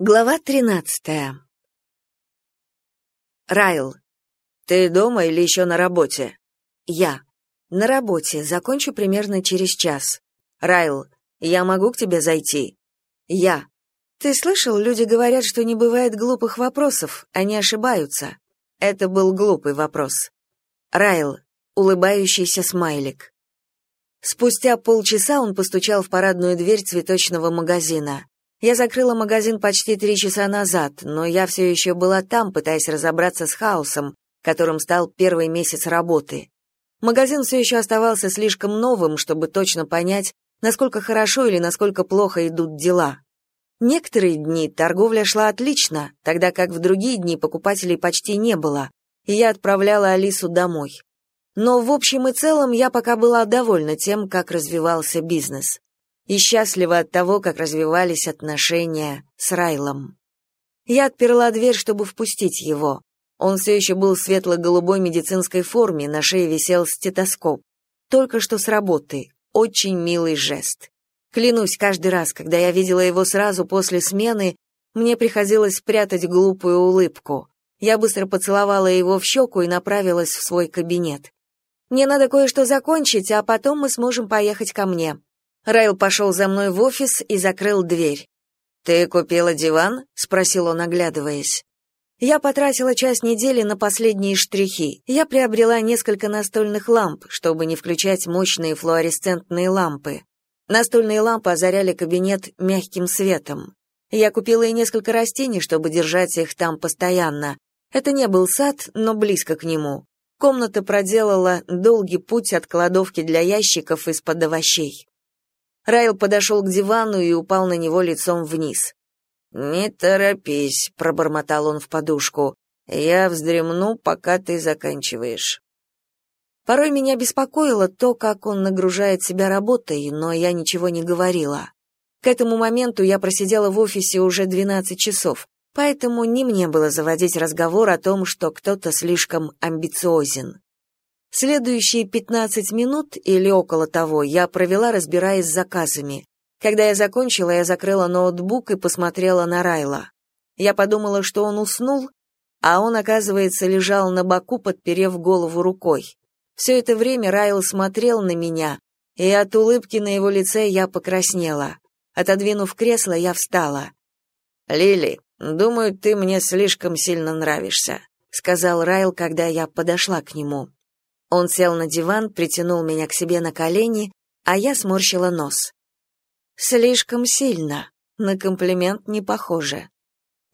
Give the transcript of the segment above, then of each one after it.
Глава тринадцатая. Райл. Ты дома или еще на работе? Я. На работе. Закончу примерно через час. Райл. Я могу к тебе зайти? Я. Ты слышал, люди говорят, что не бывает глупых вопросов, они ошибаются. Это был глупый вопрос. Райл. Улыбающийся смайлик. Спустя полчаса он постучал в парадную дверь цветочного магазина. Я закрыла магазин почти три часа назад, но я все еще была там, пытаясь разобраться с хаосом, которым стал первый месяц работы. Магазин все еще оставался слишком новым, чтобы точно понять, насколько хорошо или насколько плохо идут дела. Некоторые дни торговля шла отлично, тогда как в другие дни покупателей почти не было, и я отправляла Алису домой. Но в общем и целом я пока была довольна тем, как развивался бизнес и счастлива от того, как развивались отношения с Райлом. Я отперла дверь, чтобы впустить его. Он все еще был в светло-голубой медицинской форме, на шее висел стетоскоп. Только что с работы. Очень милый жест. Клянусь, каждый раз, когда я видела его сразу после смены, мне приходилось прятать глупую улыбку. Я быстро поцеловала его в щеку и направилась в свой кабинет. «Мне надо кое-что закончить, а потом мы сможем поехать ко мне», Райл пошел за мной в офис и закрыл дверь. «Ты купила диван?» — спросил он, оглядываясь. Я потратила часть недели на последние штрихи. Я приобрела несколько настольных ламп, чтобы не включать мощные флуоресцентные лампы. Настольные лампы озаряли кабинет мягким светом. Я купила и несколько растений, чтобы держать их там постоянно. Это не был сад, но близко к нему. Комната проделала долгий путь от кладовки для ящиков из-под овощей. Райл подошел к дивану и упал на него лицом вниз. «Не торопись», — пробормотал он в подушку. «Я вздремну, пока ты заканчиваешь». Порой меня беспокоило то, как он нагружает себя работой, но я ничего не говорила. К этому моменту я просидела в офисе уже 12 часов, поэтому не мне было заводить разговор о том, что кто-то слишком амбициозен. Следующие 15 минут или около того я провела, разбираясь с заказами. Когда я закончила, я закрыла ноутбук и посмотрела на Райла. Я подумала, что он уснул, а он, оказывается, лежал на боку, подперев голову рукой. Все это время Райл смотрел на меня, и от улыбки на его лице я покраснела. Отодвинув кресло, я встала. «Лили, думаю, ты мне слишком сильно нравишься», — сказал Райл, когда я подошла к нему. Он сел на диван, притянул меня к себе на колени, а я сморщила нос. Слишком сильно. На комплимент не похоже.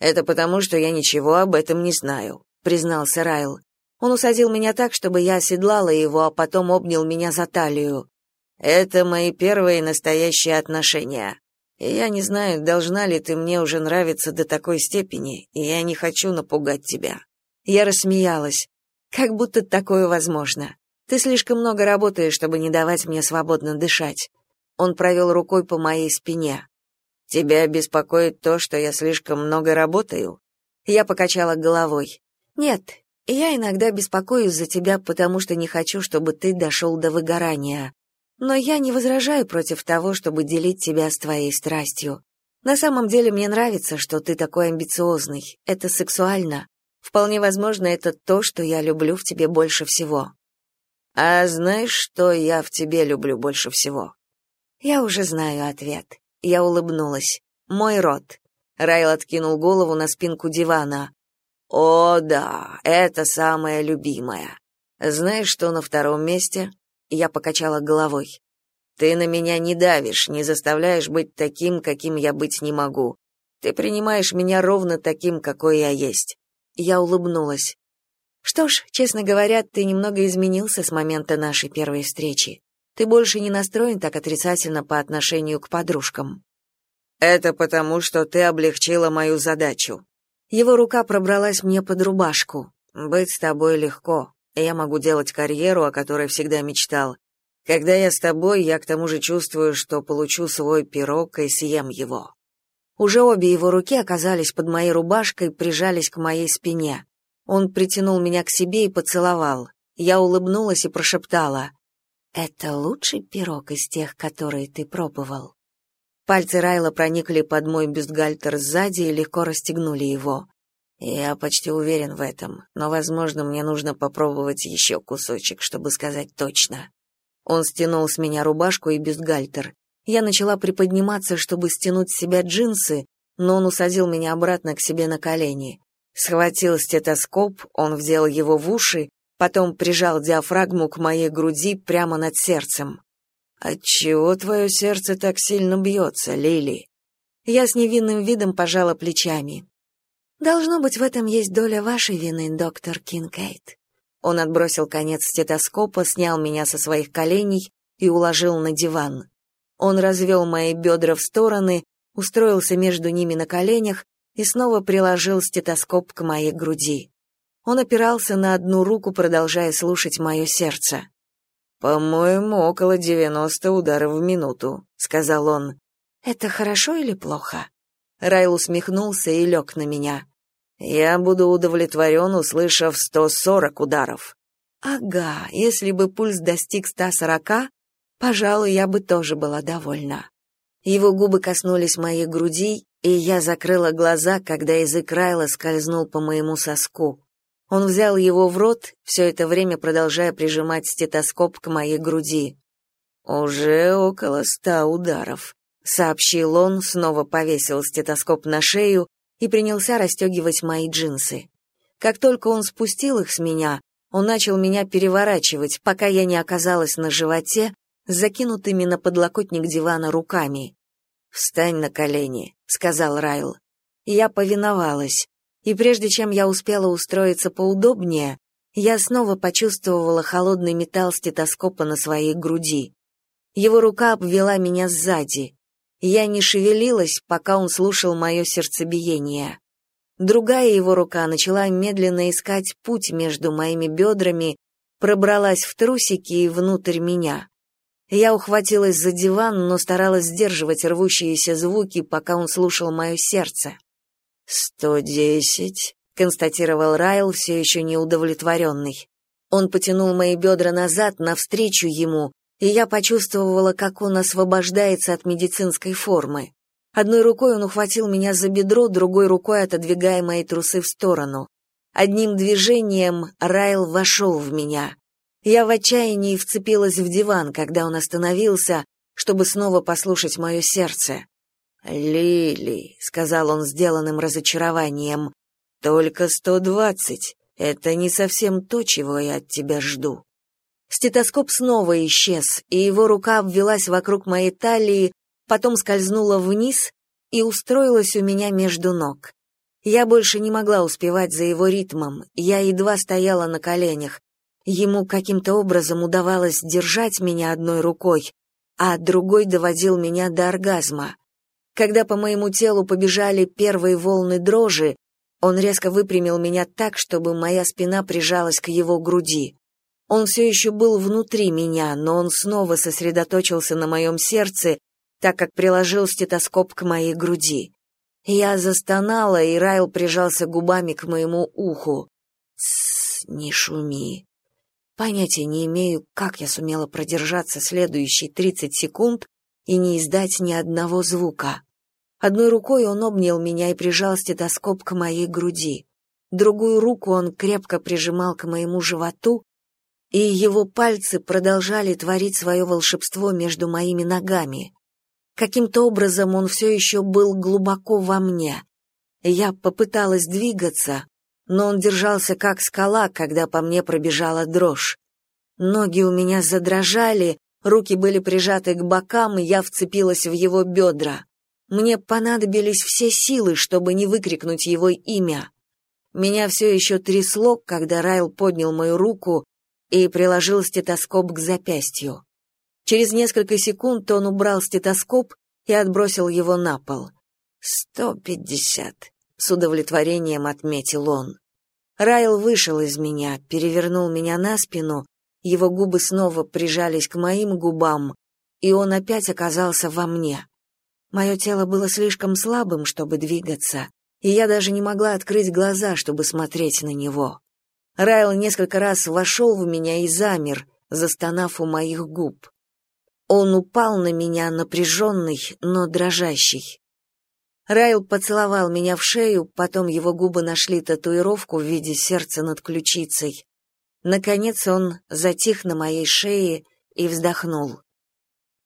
Это потому, что я ничего об этом не знаю, признался Райл. Он усадил меня так, чтобы я оседлала его, а потом обнял меня за талию. Это мои первые настоящие отношения. Я не знаю, должна ли ты мне уже нравиться до такой степени, и я не хочу напугать тебя. Я рассмеялась. Как будто такое возможно. Ты слишком много работаешь, чтобы не давать мне свободно дышать. Он провел рукой по моей спине. Тебя беспокоит то, что я слишком много работаю? Я покачала головой. Нет, я иногда беспокоюсь за тебя, потому что не хочу, чтобы ты дошел до выгорания. Но я не возражаю против того, чтобы делить тебя с твоей страстью. На самом деле мне нравится, что ты такой амбициозный. Это сексуально. Вполне возможно, это то, что я люблю в тебе больше всего. А знаешь, что я в тебе люблю больше всего? Я уже знаю ответ. Я улыбнулась. Мой рот. Райл откинул голову на спинку дивана. О, да, это самое любимое. Знаешь, что на втором месте? Я покачала головой. Ты на меня не давишь, не заставляешь быть таким, каким я быть не могу. Ты принимаешь меня ровно таким, какой я есть. Я улыбнулась. Что ж, честно говоря, ты немного изменился с момента нашей первой встречи. Ты больше не настроен так отрицательно по отношению к подружкам. Это потому, что ты облегчила мою задачу. Его рука пробралась мне под рубашку. Быть с тобой легко. Я могу делать карьеру, о которой всегда мечтал. Когда я с тобой, я к тому же чувствую, что получу свой пирог и съем его. Уже обе его руки оказались под моей рубашкой, прижались к моей спине. Он притянул меня к себе и поцеловал. Я улыбнулась и прошептала: "Это лучший пирог из тех, которые ты пробовал". Пальцы Райла проникли под мой бюстгальтер сзади и легко расстегнули его. Я почти уверен в этом, но, возможно, мне нужно попробовать еще кусочек, чтобы сказать точно. Он стянул с меня рубашку и бюстгальтер. Я начала приподниматься, чтобы стянуть с себя джинсы, но он усадил меня обратно к себе на колени. Схватил стетоскоп, он взял его в уши, потом прижал диафрагму к моей груди прямо над сердцем. «Отчего твое сердце так сильно бьется, Лили?» Я с невинным видом пожала плечами. «Должно быть, в этом есть доля вашей вины, доктор Кинкейт». Он отбросил конец стетоскопа, снял меня со своих коленей и уложил на диван. Он развел мои бедра в стороны, устроился между ними на коленях и снова приложил стетоскоп к моей груди. Он опирался на одну руку, продолжая слушать мое сердце. «По-моему, около девяносто ударов в минуту», — сказал он. «Это хорошо или плохо?» Райл усмехнулся и лег на меня. «Я буду удовлетворен, услышав сто сорок ударов». «Ага, если бы пульс достиг ста сорока, пожалуй, я бы тоже была довольна». Его губы коснулись моей груди, и я закрыла глаза, когда язык Райла скользнул по моему соску. Он взял его в рот, все это время продолжая прижимать стетоскоп к моей груди. «Уже около ста ударов», — сообщил он, снова повесил стетоскоп на шею и принялся расстегивать мои джинсы. Как только он спустил их с меня, он начал меня переворачивать, пока я не оказалась на животе, с закинутыми на подлокотник дивана руками. «Встань на колени», — сказал Райл. Я повиновалась и прежде чем я успела устроиться поудобнее, я снова почувствовала холодный металл стетоскопа на своей груди. Его рука обвела меня сзади. Я не шевелилась, пока он слушал мое сердцебиение. Другая его рука начала медленно искать путь между моими бедрами, пробралась в трусики и внутрь меня. Я ухватилась за диван, но старалась сдерживать рвущиеся звуки, пока он слушал мое сердце. «Сто десять», — констатировал Райл, все еще неудовлетворенный. Он потянул мои бедра назад, навстречу ему, и я почувствовала, как он освобождается от медицинской формы. Одной рукой он ухватил меня за бедро, другой рукой отодвигая мои трусы в сторону. Одним движением Райл вошел в меня. Я в отчаянии вцепилась в диван, когда он остановился, чтобы снова послушать мое сердце. «Лили», — сказал он сделанным разочарованием, — «только сто двадцать. Это не совсем то, чего я от тебя жду». Стетоскоп снова исчез, и его рука обвелась вокруг моей талии, потом скользнула вниз и устроилась у меня между ног. Я больше не могла успевать за его ритмом, я едва стояла на коленях. Ему каким-то образом удавалось держать меня одной рукой, а другой доводил меня до оргазма. Когда по моему телу побежали первые волны дрожи, он резко выпрямил меня так, чтобы моя спина прижалась к его груди. Он все еще был внутри меня, но он снова сосредоточился на моем сердце, так как приложил стетоскоп к моей груди. Я застонала, и Райл прижался губами к моему уху. «Тссс, не шуми». Понятия не имею, как я сумела продержаться следующие тридцать секунд и не издать ни одного звука. Одной рукой он обнял меня и прижал стетоскоп к моей груди. Другую руку он крепко прижимал к моему животу, и его пальцы продолжали творить свое волшебство между моими ногами. Каким-то образом он все еще был глубоко во мне. Я попыталась двигаться, но он держался как скала, когда по мне пробежала дрожь. Ноги у меня задрожали, руки были прижаты к бокам, и я вцепилась в его бедра. Мне понадобились все силы, чтобы не выкрикнуть его имя. Меня все еще трясло, когда Райл поднял мою руку и приложил стетоскоп к запястью. Через несколько секунд он убрал стетоскоп и отбросил его на пол. «Сто пятьдесят», — с удовлетворением отметил он. Райл вышел из меня, перевернул меня на спину, его губы снова прижались к моим губам, и он опять оказался во мне. Мое тело было слишком слабым, чтобы двигаться, и я даже не могла открыть глаза, чтобы смотреть на него. Райл несколько раз вошел в меня и замер, застонав у моих губ. Он упал на меня напряженный, но дрожащий. Райл поцеловал меня в шею, потом его губы нашли татуировку в виде сердца над ключицей. Наконец он затих на моей шее и вздохнул.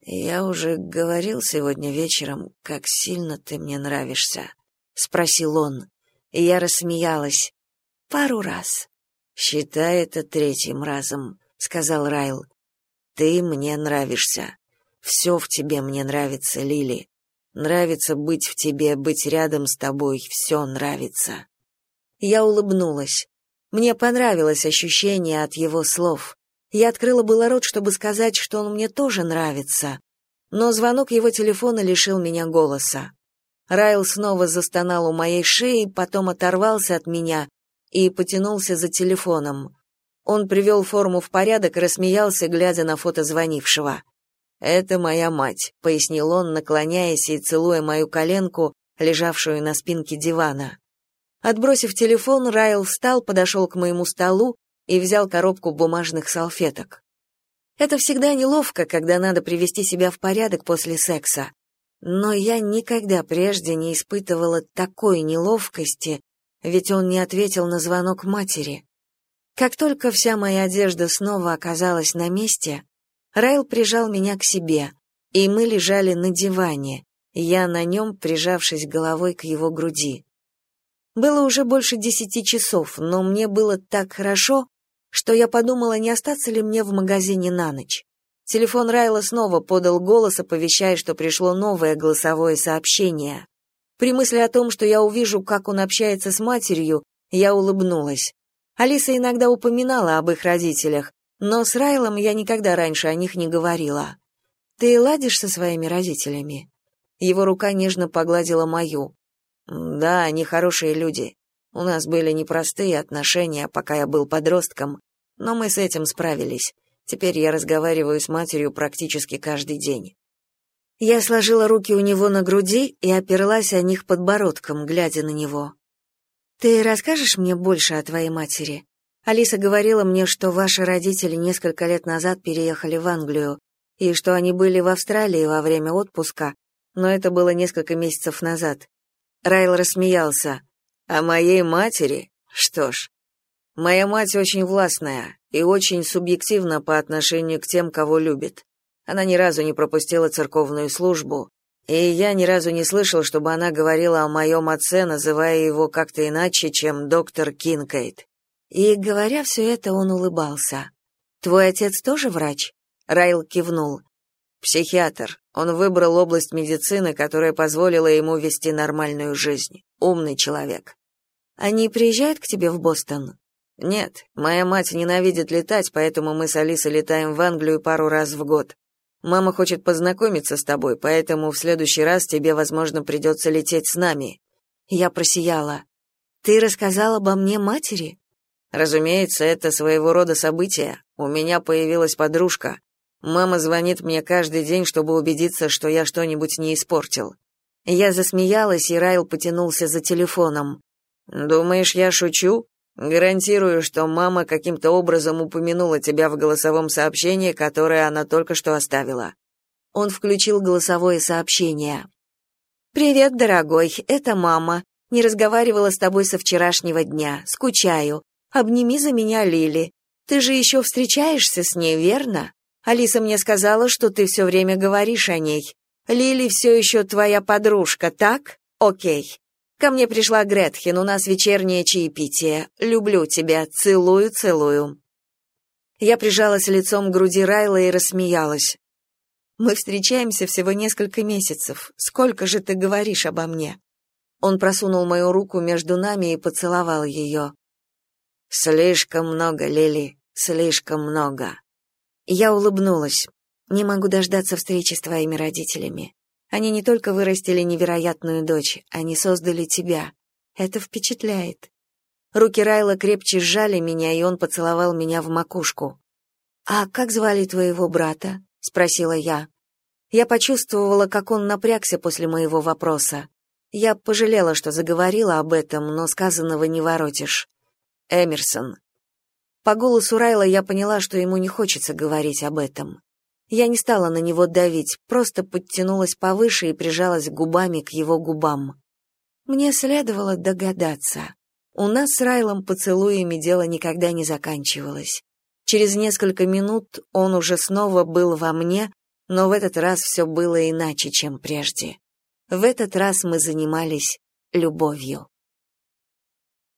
«Я уже говорил сегодня вечером, как сильно ты мне нравишься», — спросил он. И я рассмеялась. «Пару раз». «Считай это третьим разом», — сказал Райл. «Ты мне нравишься. Все в тебе мне нравится, Лили. Нравится быть в тебе, быть рядом с тобой, все нравится. Я улыбнулась. Мне понравилось ощущение от его слов. Я открыла было рот, чтобы сказать, что он мне тоже нравится, но звонок его телефона лишил меня голоса. Райл снова застонал у моей шеи, потом оторвался от меня и потянулся за телефоном. Он привел форму в порядок и рассмеялся, глядя на фото звонившего. «Это моя мать», — пояснил он, наклоняясь и целуя мою коленку, лежавшую на спинке дивана. Отбросив телефон, Райл встал, подошел к моему столу и взял коробку бумажных салфеток. Это всегда неловко, когда надо привести себя в порядок после секса. Но я никогда прежде не испытывала такой неловкости, ведь он не ответил на звонок матери. Как только вся моя одежда снова оказалась на месте, Райл прижал меня к себе, и мы лежали на диване, я на нем, прижавшись головой к его груди. Было уже больше десяти часов, но мне было так хорошо, что я подумала, не остаться ли мне в магазине на ночь. Телефон Райла снова подал голос, оповещая, что пришло новое голосовое сообщение. При мысли о том, что я увижу, как он общается с матерью, я улыбнулась. Алиса иногда упоминала об их родителях, но с Райлом я никогда раньше о них не говорила. Ты ладишь со своими родителями? Его рука нежно погладила мою. Да, они хорошие люди. У нас были непростые отношения, пока я был подростком, но мы с этим справились. Теперь я разговариваю с матерью практически каждый день. Я сложила руки у него на груди и оперлась о них подбородком, глядя на него. Ты расскажешь мне больше о твоей матери? Алиса говорила мне, что ваши родители несколько лет назад переехали в Англию, и что они были в Австралии во время отпуска, но это было несколько месяцев назад. Райл рассмеялся. «А моей матери? Что ж, моя мать очень властная и очень субъективна по отношению к тем, кого любит. Она ни разу не пропустила церковную службу, и я ни разу не слышал, чтобы она говорила о моем отце, называя его как-то иначе, чем доктор Кинкейт. И, говоря все это, он улыбался. «Твой отец тоже врач?» Райл кивнул. «Психиатр. Он выбрал область медицины, которая позволила ему вести нормальную жизнь. Умный человек». «Они приезжают к тебе в Бостон?» «Нет. Моя мать ненавидит летать, поэтому мы с Алисой летаем в Англию пару раз в год. Мама хочет познакомиться с тобой, поэтому в следующий раз тебе, возможно, придется лететь с нами». Я просияла. «Ты рассказал обо мне матери?» Разумеется, это своего рода событие. У меня появилась подружка. Мама звонит мне каждый день, чтобы убедиться, что я что-нибудь не испортил. Я засмеялась, и Райл потянулся за телефоном. Думаешь, я шучу? Гарантирую, что мама каким-то образом упомянула тебя в голосовом сообщении, которое она только что оставила. Он включил голосовое сообщение. Привет, дорогой, это мама. Не разговаривала с тобой со вчерашнего дня. Скучаю. Обними за меня Лили. Ты же еще встречаешься с ней, верно? Алиса мне сказала, что ты все время говоришь о ней. Лили все еще твоя подружка, так? Окей. Ко мне пришла Гретхен, у нас вечернее чаепитие. Люблю тебя, целую, целую. Я прижалась лицом к груди Райла и рассмеялась. Мы встречаемся всего несколько месяцев. Сколько же ты говоришь обо мне? Он просунул мою руку между нами и поцеловал ее. Слишком много, Лили, слишком много. Я улыбнулась. Не могу дождаться встречи с твоими родителями. Они не только вырастили невероятную дочь, они создали тебя. Это впечатляет. Руки Райла крепче сжали меня, и он поцеловал меня в макушку. «А как звали твоего брата?» — спросила я. Я почувствовала, как он напрягся после моего вопроса. Я пожалела, что заговорила об этом, но сказанного не воротишь. Эмерсон. По голосу Райла я поняла, что ему не хочется говорить об этом. Я не стала на него давить, просто подтянулась повыше и прижалась губами к его губам. Мне следовало догадаться. У нас с Райлом поцелуями дело никогда не заканчивалось. Через несколько минут он уже снова был во мне, но в этот раз все было иначе, чем прежде. В этот раз мы занимались любовью.